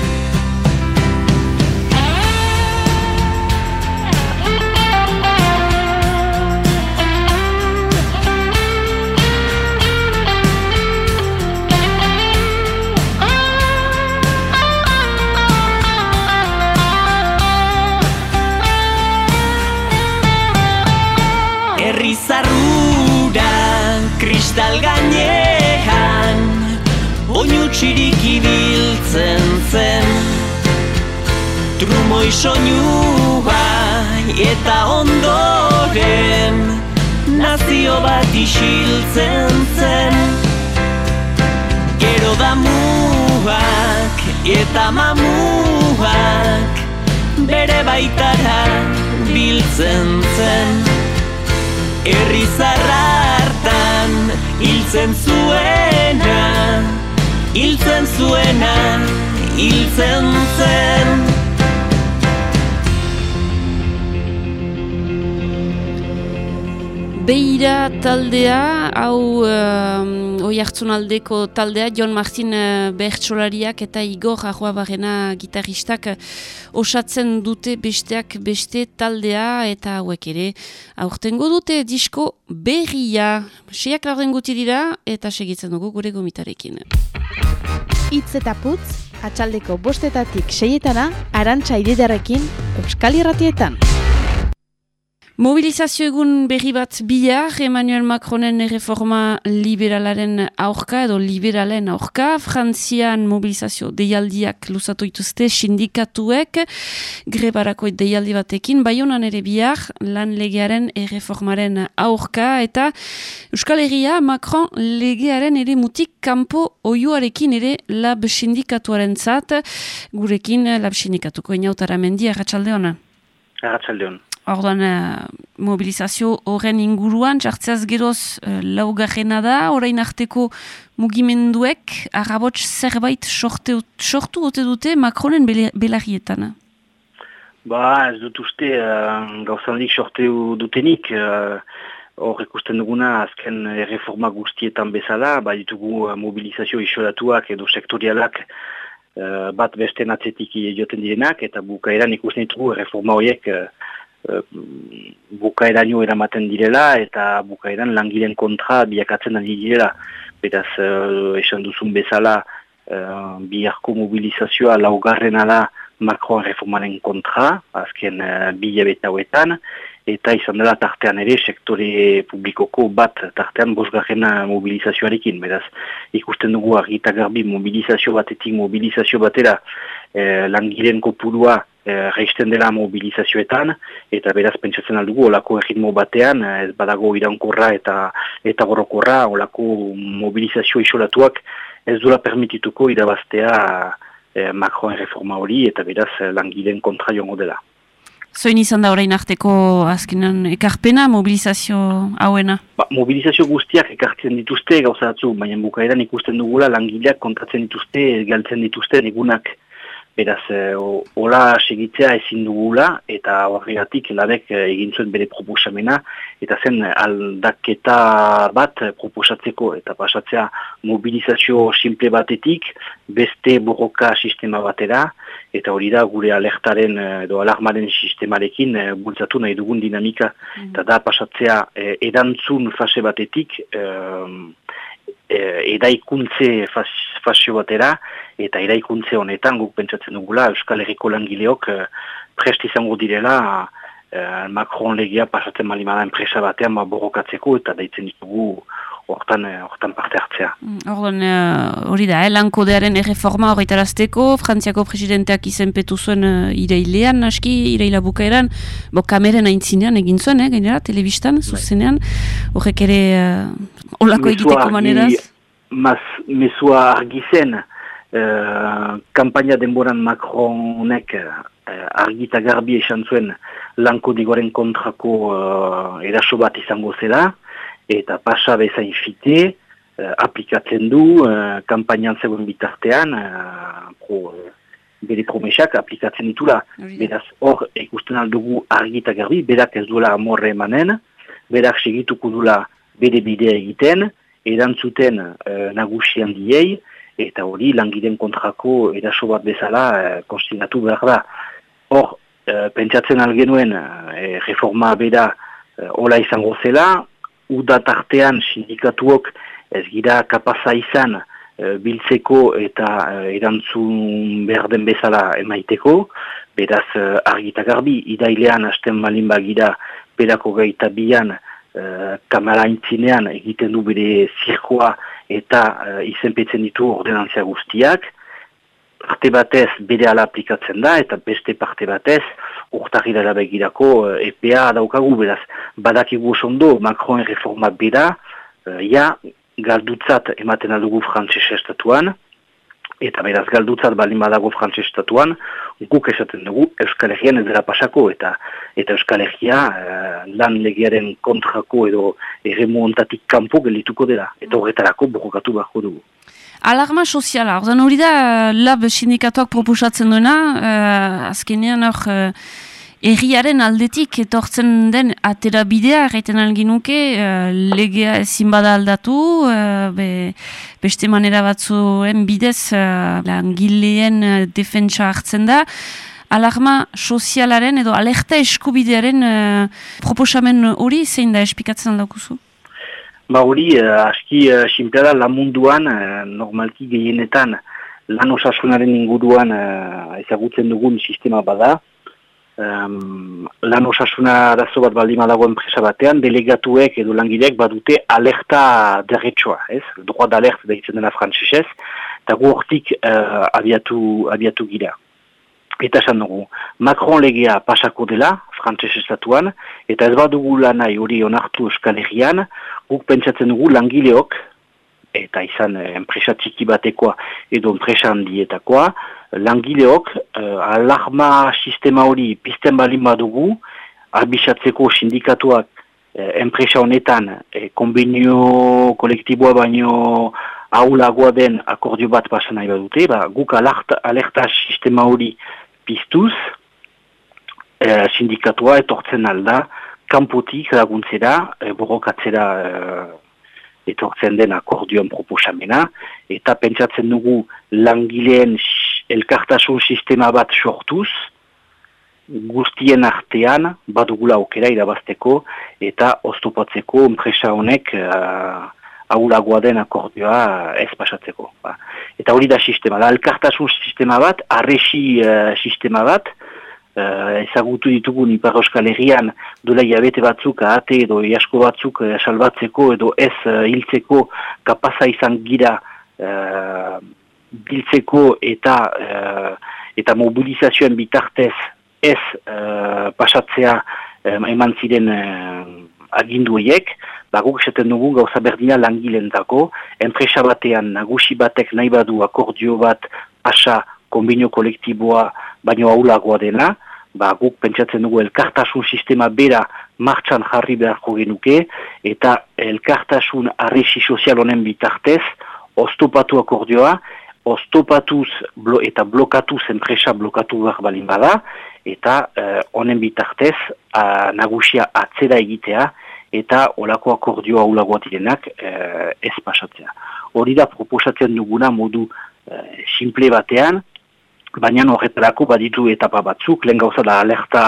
ibiltzen zen. Trumoi soinua eta ondoren Nazio bat isiltzen zen. Gero da muak eta mamuak Bere baitara biltzen zen. Herri hartan hiltzen zuena hiltzen zuena hiltzen zen. Beira taldea, hau uh, oi aldeko taldea, John Martin uh, bertsolariak eta Igor Arroa Barrena gitarristak uh, osatzen dute besteak beste taldea eta hauek ere aurtengo dute disko berria. Seiak laurden guti dira eta segitzen dugu gure gomitarekin. Itz eta putz, atxaldeko bostetatik seietana, arantxa ididarekin, Euskal Irratietan. Mobilizazio egun berri bat bihar, Emmanuel Macronen reforma liberalaren aurka edo liberalen aurka. Frantzian mobilizazio deialdiak lusatu ituzte sindikatuek, grebarako deialdi batekin, baionan ere bihar lan legearen erreformaren aurka eta Euskal Herria Macron legearen ere mutik kanpo oioarekin ere lab sindikatuaren zat, gurekin lab sindikatuko inautara mendia, ratxalde hona? Ratxalde hona. Orduan, uh, mobilizazio horren inguruan, jartzeaz geroz uh, laugarrena da, orain arteko mugimenduek, arrabots zerbait sorte, sortu ote dute Macronen belarrietan? Ba, ez dut uste, uh, gauzandik sorte dutenik, uh, ikusten duguna azken reforma guztietan bezala, ba ditugu uh, mobilizazio isolatuak edo sektorialak bat beste natzetik joten direnak, eta bukaeran ikusten ditugu reforma horiek Eh, bukaeraino eramaten direla eta bukaeran langileen kontra biakatzen ari direla. Beraz, uh, esan duzun bezala, uh, biharko mobilizazioa laugarrena da Macron reformaren kontra, azken uh, bi hauetan, eta izan dela tartean ere sektore publikoko bat tartean bosgarren mobilizazioarekin. Beraz, ikusten dugu argita garbi mobilizazio batetik mobilizazio batera eh, langileen kopurua eh, reisten dela mobilizazioetan, eta beraz pentsatzen aldugu olako erritmo batean, eh, ez badago irankorra eta eta gorokorra, olako mobilizazio isolatuak ez dula permitituko irabaztea eh, Macron reforma hori, eta beraz langileen kontra joango dela. Zoin izan da orain arteko azkenan ekarpena, mobilizazio hauena? Ba, mobilizazio guztiak ekartzen dituzte gauzatzu, baina bukaeran ikusten dugula langileak kontatzen dituzte, galtzen dituzte egunak Beraz, e, hola segitzea ezin dugula eta horregatik labek eh, egin zuen bere proposamena eta zen aldaketa bat proposatzeko eta pasatzea mobilizazio simple batetik beste borroka sistema batera eta hori da gure alertaren eh, edo alarmaren sistemarekin bultzatu nahi dugun dinamika mm. eta da pasatzea e, erantzun fase batetik e, eraikuntze fasio batera, eta eraikuntze honetan guk pentsatzen dugula Euskal Herriko langileok e, prest izango direla e, Macron legia pasatzen malimada enpresa batean ba, borrokatzeko eta daitzen ditugu hortan, e, hortan parte hartzea. Mm, Orduan, hori da, eh, lankodearen erreforma horretarazteko, Frantziako presidenteak izenpetu zuen uh, ireilean, aski, ireila bukaeran, bo kameren aintzinean egin zuen, eh, gainera, telebistan, bai. zuzenean, horrek ere Olako egiteko maneraz? Maz, mesua argi zen, uh, kampaina denboran Macronek uh, argita garbi esan zuen lanko digoren kontrako uh, eraso bat izango zela, eta pasa bezain fite, uh, aplikatzen du, uh, kampainan zegoen bitartean, uh, pro, bere promesak aplikatzen ditula. Beraz, hor, ikusten aldugu argita garbi, berak ez duela amorre emanen, berak segituko dula bere bidea egiten, erantzuten uh, nagusian diei, eta hori langiden kontrako eraso bat bezala uh, konstinatu behar da. Hor, uh, pentsatzen algenuen uh, reforma bera uh, ola izango zela, udatartean sindikatuok ez gira kapaza izan biltzeko eta uh, erantzun behar den bezala emaiteko, beraz uh, argitagarbi, idailean hasten malin bagira berako gaita bian, uh, kamara intzinean egiten du bere zirkoa eta uh, izenpetzen ditu ordenantzia guztiak, parte batez bere ala aplikatzen da eta beste parte batez urtari dela begirako uh, EPA daukagu beraz badakigu ondo Macron reforma bera uh, ja galdutzat ematen adugu frantzese estatuan eta beraz galdutzat balin badago frantzese estatuan guk esaten dugu Euskal Herrian ez dela pasako eta eta Euskal Herria uh, lan legiaren kontrako edo ere ontatik kanpo gelituko dela eta horretarako borrokatu beharko dugu. Alarma soziala, ordan hori da lab sindikatuak proposatzen duena, uh, azkenean hor uh, erriaren aldetik etortzen den atera bidea, erraiten alginuke, uh, legea ezin bada aldatu, uh, be, beste manera batzuen bidez uh, langileen uh, defentsa hartzen da, alarma sozialaren edo alerta eskubidearen uh, proposamen hori zein da? Espikatzen aldakuzu? Ba hori, uh, aski uh, sinpera lan munduan, uh, normalki gehienetan lan osasunaren inguruan uh, ezagutzen dugun sistema bada. Um, lan osasuna arazo bat baldin dago enpresa batean, delegatuek edo langileek badute alerta derretsoa, ez? Droit d'alert deitzen dena frantzesez, eta gu hortik uh, abiatu, abiatu gira. Eta esan dugu, Macron legea pasako dela, frantzes estatuan, eta ez badugu lanai hori onartu euskal herrian, guk pentsatzen dugu langileok, eta izan eh, enpresa txiki batekoa edo enpresa handietakoa, langileok eh, alarma sistema hori pizten balin badugu, arbisatzeko sindikatuak eh, enpresa honetan eh, konbenio kolektiboa baino aulagoa den akordio bat pasan nahi badute, ba, guk alerta, alerta sistema hori piztuz, eh, sindikatua etortzen alda, kanpotik laguntzera, e, borrokatzera e, etortzen den akordioan proposamena, eta pentsatzen dugu langileen elkartasun sistema bat sortuz, guztien artean badugula aukera irabazteko eta oztopatzeko enpresa honek uh, aulagoa den akordioa ez pasatzeko. Ba. Eta hori da sistema, da elkartasun sistema bat, arresi sistema bat, uh, ezagutu ditugun Ipar Euskal Herrian dola jabete batzuk ahate edo iasko batzuk uh, salbatzeko edo ez uh, hiltzeko kapaza izan gira uh, biltzeko eta eta mobilizazioen bitartez ez uh, pasatzea eman ziren uh, aginduiek, ba, guk esaten dugu gauza berdina langilen dako, enpresa batean nagusi batek nahi badu akordio bat pasa konbinio kolektiboa baino aulagoa dena, ba, guk pentsatzen dugu elkartasun sistema bera martxan jarri beharko genuke, eta elkartasun arresi sozial honen bitartez, oztopatu akordioa, oztopatuz blo, eta blokatuz enpresa blokatu behar balin bada, eta eh, honen bitartez a, nagusia atzera egitea, eta olako akordioa ulagoa direnak eh, ez pasatzea. Hori da proposatzen duguna modu eh, simple batean, baina horretarako baditu etapa batzuk, lehen gauza da alerta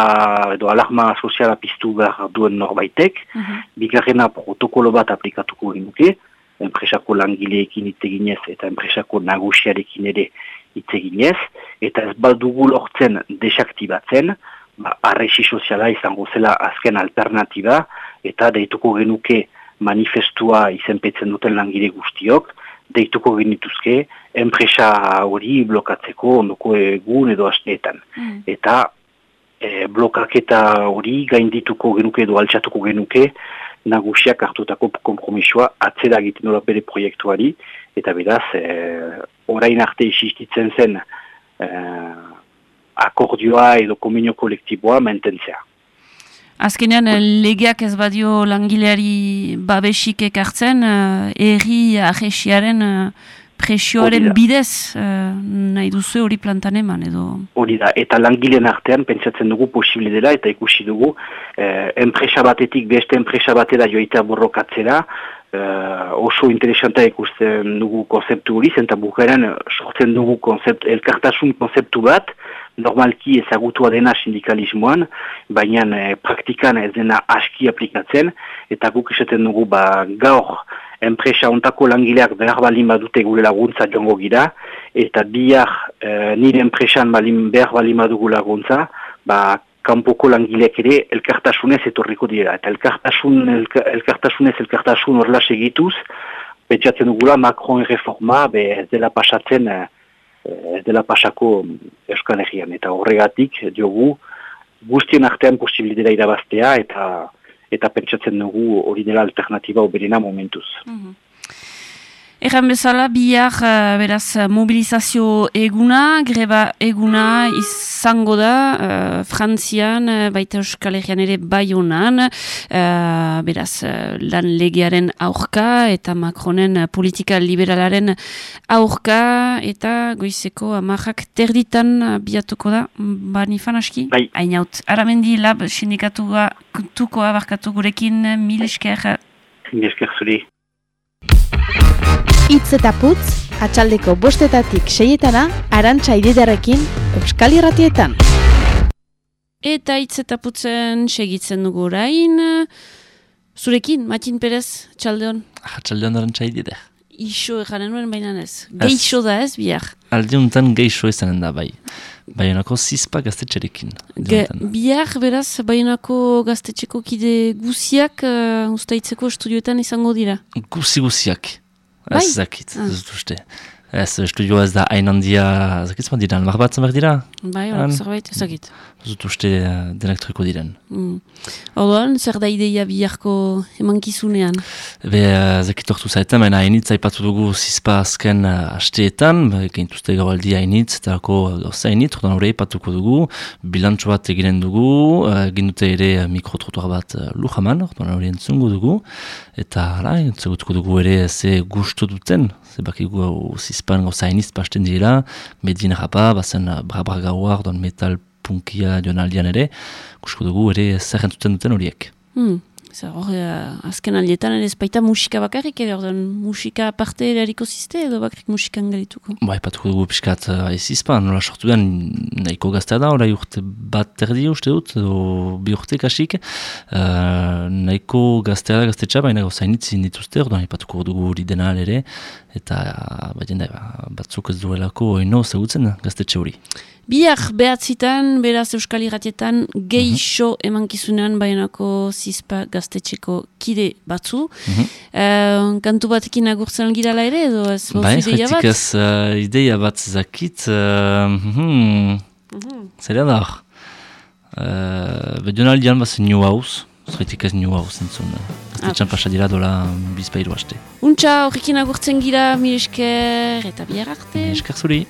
edo alarma soziala piztu behar duen norbaitek, uh mhm. -huh. bigarrena protokolo bat aplikatuko genuke, enpresako langileekin iteginez eta enpresako nagusiarekin ere iteginez, eta ez baldugu lortzen desaktibatzen, ba, arresi soziala izango zela azken alternatiba, eta deituko genuke manifestua izenpetzen duten langile guztiok, deituko genituzke, enpresa hori blokatzeko ondoko egun edo asteetan. Mm. Eta e, blokaketa hori gaindituko genuke edo altxatuko genuke nagusiak hartutako kompromisoa atzera egiten dola bere proiektuari eta beraz e, orain arte isistitzen zen e, akordioa edo kominio kolektiboa mententzea. Azkenean, legeak ez badio langileari babesik ekartzen, erri ahesiaren presioaren bidez uh, nahi duzu hori plantan eman edo? Hori da, eta langileen artean pentsatzen dugu posible dela eta ikusi dugu eh, enpresa batetik beste enpresa batera joita borrokatzera eh, oso interesanta ikusten dugu konzeptu hori, zenta bukaren sortzen dugu konzept, elkartasun konzeptu bat, normalki ezagutua dena sindikalismoan, baina eh, praktikan ez dena aski aplikatzen, eta guk esaten dugu ba, gaur enpresa ontako langileak behar balin badute gure laguntza joango gira, eta bihar e, nire enpresan balin behar balin badugu laguntza, ba, kanpoko langileak ere elkartasunez etorriko dira. Eta elkartasun, elka, elkartasunez elkartasun horrela segituz, betxatzen dugula Macron reforma, be ez dela pasatzen, eh, ez dela pasako Euskal Herrian. Eta horregatik, diogu, guztien artean posibilidera irabaztea, eta eta pentsatzen dugu hori dela alternatiba oberena momentuz. Mm Egan bezala, bihar uh, beraz mobilizazio eguna, greba eguna izango da, uh, Frantzian, uh, baita Euskal Herrian ere baionan, uh, beraz lan legearen aurka eta Macronen politika liberalaren aurka eta goizeko amarrak terditan biatuko da, bani fanaski? Bai. Ainaut, aramendi lab sindikatua tukoa barkatu gurekin, mil esker. Mil esker zuri. Itz eta putz, atxaldeko bostetatik seietana, arantxa ididarekin, Euskal Irratietan. Eta itz eta putzen segitzen dugu orain. Zurekin, Matin Perez, txaldeon? Txaldeon arantxa ididar. Ixo eganen nuen baina ez. Geixo da ez, bihar? Aldi untan geixo izanen da bai. Baionako zizpa gaztetxerekin. Ge, bihar, beraz, baionako gaztetxeko kide guziak uh, ustaitzeko estudioetan izango dira? Guzi guziak. Bai? Ez zakit, ez dut uste. Ez, estudioa ez da hain handia, zakitz ma diran, mar batzen behar dira? Bai, hor, zerbait, ez zakit. Ez dut uste denak triko diren. Mm. Orduan, zer da ideia biharko emankizunean? Be, zakit ortu zaetan, baina hainitz aipatu dugu zizpa azken hasteetan, gehintuzte gau aldi hainitz, eta ako gauza hainitz, orduan hori aipatuko dugu, bilantxo bat eginen dugu, egin dute ere mikrotrotuar bat lujaman, orduan hori entzungu dugu, eta hala, entzugutuko dugu ere ze gustu duten, ze bakigu zizpan gauza hainitz pasten dira, medin rapa, bazen bra-bra gauar, orduan metal punkia joan aldean ere, kusko dugu ere zer duten horiek. Hmm. Hor, azken aldietan ere espaita musika bakarrik ere, ordan musika aparte erariko ziste edo bakarrik musikan galituko? Ba, epatuko dugu piskat uh, ez izpan, nola sortu den nahiko gaztea da, orai urte bat erdi uste dut, edo bi urte kasik, uh, nahiko gaztea da gaztetxa, baina gauzainitzi dituzte, ordan epatuko dugu hori dena ere, eta uh, batzuk ez duelako ino zegutzen gaztetxe hori. Biak behatzitan, beraz Euskal Iratietan, geixo mm -hmm. emankizunean baionako zizpa gaztetxeko kide batzu. Mm -hmm. kantu batekin agurtzen girala ere, edo ez bozu ba, ideia bat? ez uh, ideia bat zakit. Uh, mm -hmm. mm -hmm. Zer da hor? Uh, Bedion aldean bat zen New House. Zerretik ez New House entzun. Gaztetxan pasa dira dola bizpairu haste. Untxa horrekin agurtzen gira, mire esker eta bihar arte. Mire esker zuri.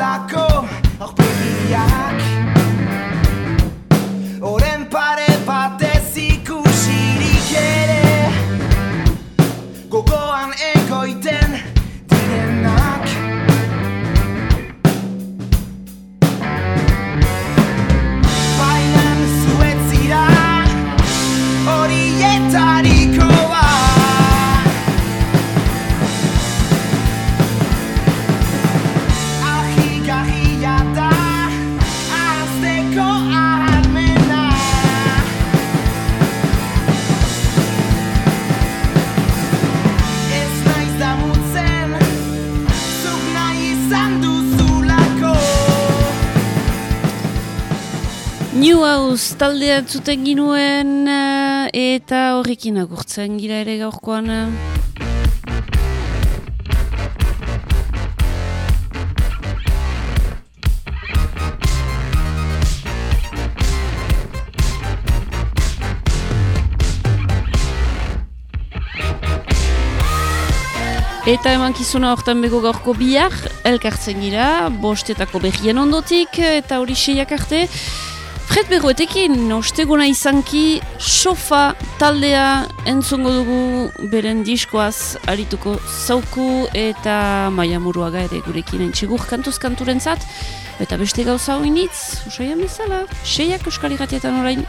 Olako taldea zuten ginuen eh, eta horrekin agurtzen gira ere gaurkoan. eh. Eta emankizuna hortan bego gaurko bihar, elkartzen gira, bostetako berrien ondotik, eta hori seiak arte. Fred Berroetekin, osteguna izanki, sofa taldea entzungo dugu beren diskoaz arituko zauku eta maia muruaga ere gurekin entxigur kantuz kanturen zat. Eta beste gauza hoinitz, usaian bezala, seiak euskal irratietan orain.